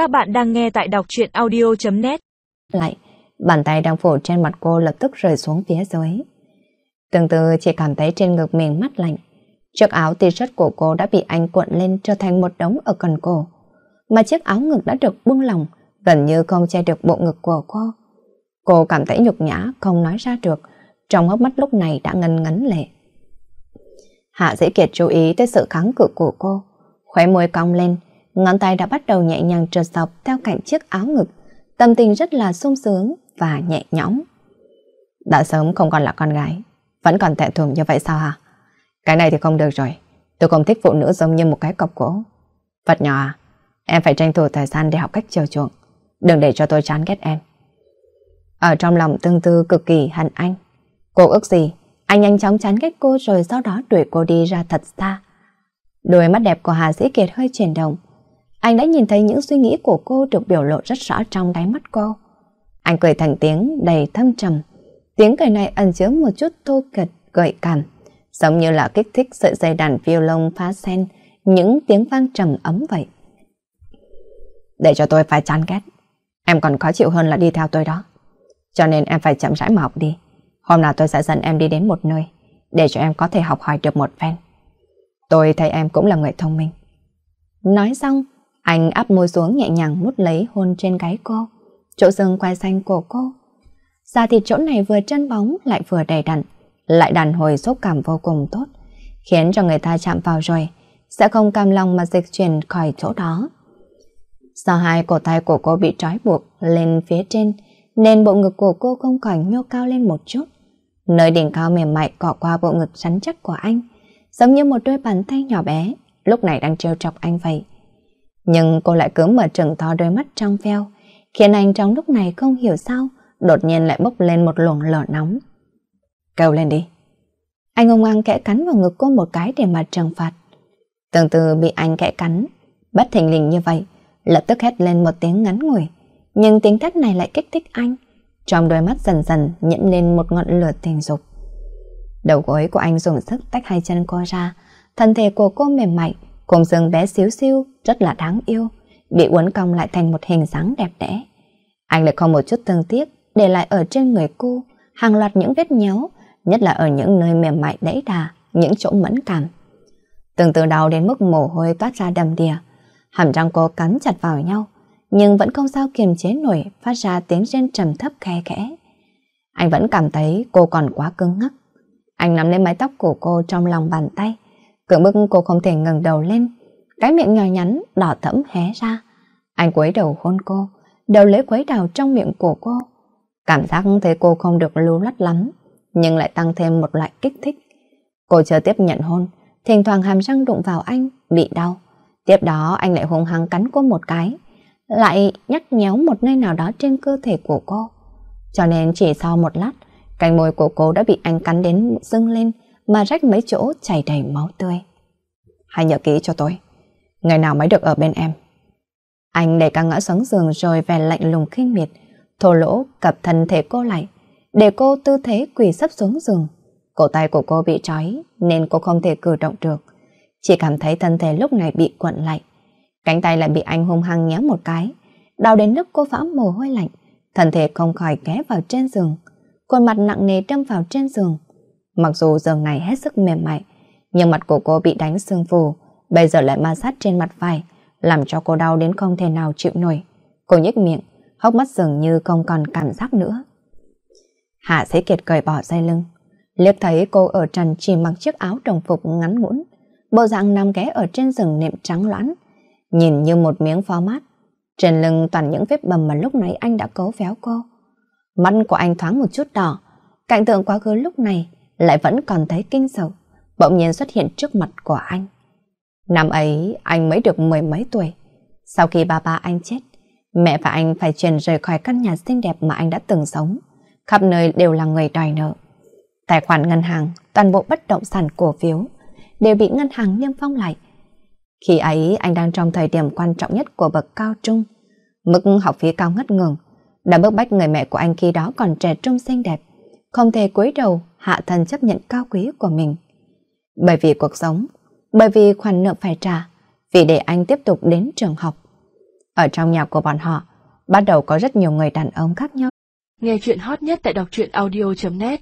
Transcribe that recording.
Các bạn đang nghe tại đọc truyện audio.net Lại, bàn tay đang phủ trên mặt cô lập tức rơi xuống phía dưới. Từng từ chỉ cảm thấy trên ngực mình mắt lạnh. Chiếc áo t-shirt của cô đã bị anh cuộn lên trở thành một đống ở cần cổ. Mà chiếc áo ngực đã được buông lỏng, gần như không che được bộ ngực của cô. Cô cảm thấy nhục nhã, không nói ra được. Trong hốc mắt lúc này đã ngân ngấn lệ. Hạ dĩ kiệt chú ý tới sự kháng cự của cô. Khóe môi cong lên, ngón tay đã bắt đầu nhẹ nhàng trượt dọc theo cạnh chiếc áo ngực. Tâm tình rất là sung sướng và nhẹ nhõm. Đã sớm không còn là con gái, vẫn còn tệ thường như vậy sao hả? Cái này thì không được rồi. Tôi không thích phụ nữ giống như một cái cọc gỗ. Vật nhỏ à, em phải tranh thủ thời gian để học cách chiều chuộng. Đừng để cho tôi chán ghét em. Ở trong lòng tương tư cực kỳ hận anh. Cô ước gì, anh nhanh chóng chán ghét cô rồi sau đó đuổi cô đi ra thật xa. Đôi mắt đẹp của Hà Dĩ Kiệt hơi chuyển động. Anh đã nhìn thấy những suy nghĩ của cô được biểu lộ rất rõ trong đáy mắt cô. Anh cười thành tiếng đầy thâm trầm. Tiếng cười này ẩn chứa một chút thô kịch, gợi cảm, giống như là kích thích sợi dây đàn violon phá sen, những tiếng vang trầm ấm vậy. Để cho tôi phải chán ghét, em còn khó chịu hơn là đi theo tôi đó. Cho nên em phải chậm rãi mà học đi. Hôm nào tôi sẽ dẫn em đi đến một nơi, để cho em có thể học hỏi được một phen. Tôi thấy em cũng là người thông minh. Nói xong, anh áp môi xuống nhẹ nhàng mút lấy hôn trên gáy cô, chỗ dương quai xanh của cô. Da thịt chỗ này vừa chân bóng lại vừa đầy đặn, lại đàn hồi xúc cảm vô cùng tốt, khiến cho người ta chạm vào rồi, sẽ không cam lòng mà dịch chuyển khỏi chỗ đó. Do hai cổ tay của cô bị trói buộc lên phía trên, nên bộ ngực của cô không khỏi nhô cao lên một chút. Nơi đỉnh cao mềm mại cọ qua bộ ngực rắn chắc của anh, giống như một đôi bàn tay nhỏ bé, lúc này đang trêu chọc anh vậy. Nhưng cô lại cứ mở trừng to đôi mắt trong veo, khiến anh trong lúc này không hiểu sao, đột nhiên lại bốc lên một luồng lửa nóng. Kêu lên đi. Anh ông ngang kẽ cắn vào ngực cô một cái để mà trừng phạt. Tương tự bị anh kẽ cắn, bất thình lình như vậy, lập tức hét lên một tiếng ngắn ngủi. Nhưng tiếng thét này lại kích thích anh. Trong đôi mắt dần dần nhẫn lên một ngọn lửa tình dục. Đầu gối của anh dùng sức tách hai chân cô ra, thân thể của cô mềm mại, cùng dương bé xíu xiu, rất là đáng yêu, bị uốn cong lại thành một hình dáng đẹp đẽ. Anh lại không một chút thương tiếc, để lại ở trên người cô hàng loạt những vết nhéo, nhất là ở những nơi mềm mại đẫy đà, những chỗ mẫn cảm. Từng từ đau đến mức mồ hôi toát ra đầm đìa, hàm răng cô cắn chặt vào nhau, nhưng vẫn không sao kiềm chế nổi phát ra tiếng rên trầm thấp khe khẽ. Anh vẫn cảm thấy cô còn quá cứng ngắc. Anh nắm lấy mái tóc của cô trong lòng bàn tay, cưỡng bức cô không thể ngẩng đầu lên, cái miệng nhỏ nhắn đỏ thẫm hé ra. Anh quấy đầu hôn cô, đầu lấy quấy đào trong miệng của cô. Cảm giác thấy cô không được lưu lắt lắm, nhưng lại tăng thêm một loại kích thích. Cô chờ tiếp nhận hôn, thỉnh thoảng hàm răng đụng vào anh, bị đau. Tiếp đó anh lại hung hăng cắn cô một cái, lại nhắc nhéo một nơi nào đó trên cơ thể của cô. Cho nên chỉ sau một lát, cánh môi của cô đã bị anh cắn đến dưng lên mà rách mấy chỗ chảy đầy máu tươi. Hãy nhớ kỹ cho tôi, ngày nào mới được ở bên em. Anh đẩy ca ngã xuống giường rồi về lạnh lùng khinh miệt, thô lỗ cặp thân thể cô lại, để cô tư thế quỳ sấp xuống giường. Cổ tay của cô bị trói nên cô không thể cử động được. Chỉ cảm thấy thân thể lúc này bị quặn lại. Cánh tay lại bị anh hung hăng nhéo một cái. Đau đến lúc cô vã mồ hôi lạnh. Thân thể không khỏi ghé vào trên giường. Khuôn mặt nặng nề đâm vào trên giường. Mặc dù giường này hết sức mềm mại, nhưng mặt của cô bị đánh sưng phù, bây giờ lại ma sát trên mặt vai, làm cho cô đau đến không thể nào chịu nổi. Cô nhếch miệng, hốc mắt dường như không còn cảm giác nữa. Hạ Sĩ Kiệt cởi bỏ dây lưng, liếc thấy cô ở trần chỉ mặc chiếc áo đồng phục ngắn ngủn, bộ dạng nằm ghé ở trên rừng nệm trắng loãng, nhìn như một miếng phó mát. Trên lưng toàn những vết bầm mà lúc nãy anh đã cấu véo cô. Mắt của anh thoáng một chút đỏ, cảnh tượng quá khứ lúc này lại vẫn còn thấy kinh sợ, bỗng nhiên xuất hiện trước mặt của anh. Năm ấy anh mới được mười mấy tuổi. Sau khi ba ba anh chết, mẹ và anh phải chuyển rời khỏi căn nhà xinh đẹp mà anh đã từng sống. Khắp nơi đều là người đòi nợ. Tài khoản ngân hàng, toàn bộ bất động sản cổ phiếu đều bị ngân hàng niêm phong lại. Khi ấy anh đang trong thời điểm quan trọng nhất của bậc cao trung. Mức học phí cao ngất ngường, đã bức bách người mẹ của anh khi đó còn trẻ trung xinh đẹp, không thể cúi đầu hạ thần chấp nhận cao quý của mình. Bởi vì cuộc sống, bởi vì khoản nợ phải trả, vì để anh tiếp tục đến trường học. Ở trong nhà của bọn họ, bắt đầu có rất nhiều người đàn ông khác nhau. Nghe chuyện hot nhất tại đọc truyện audio.net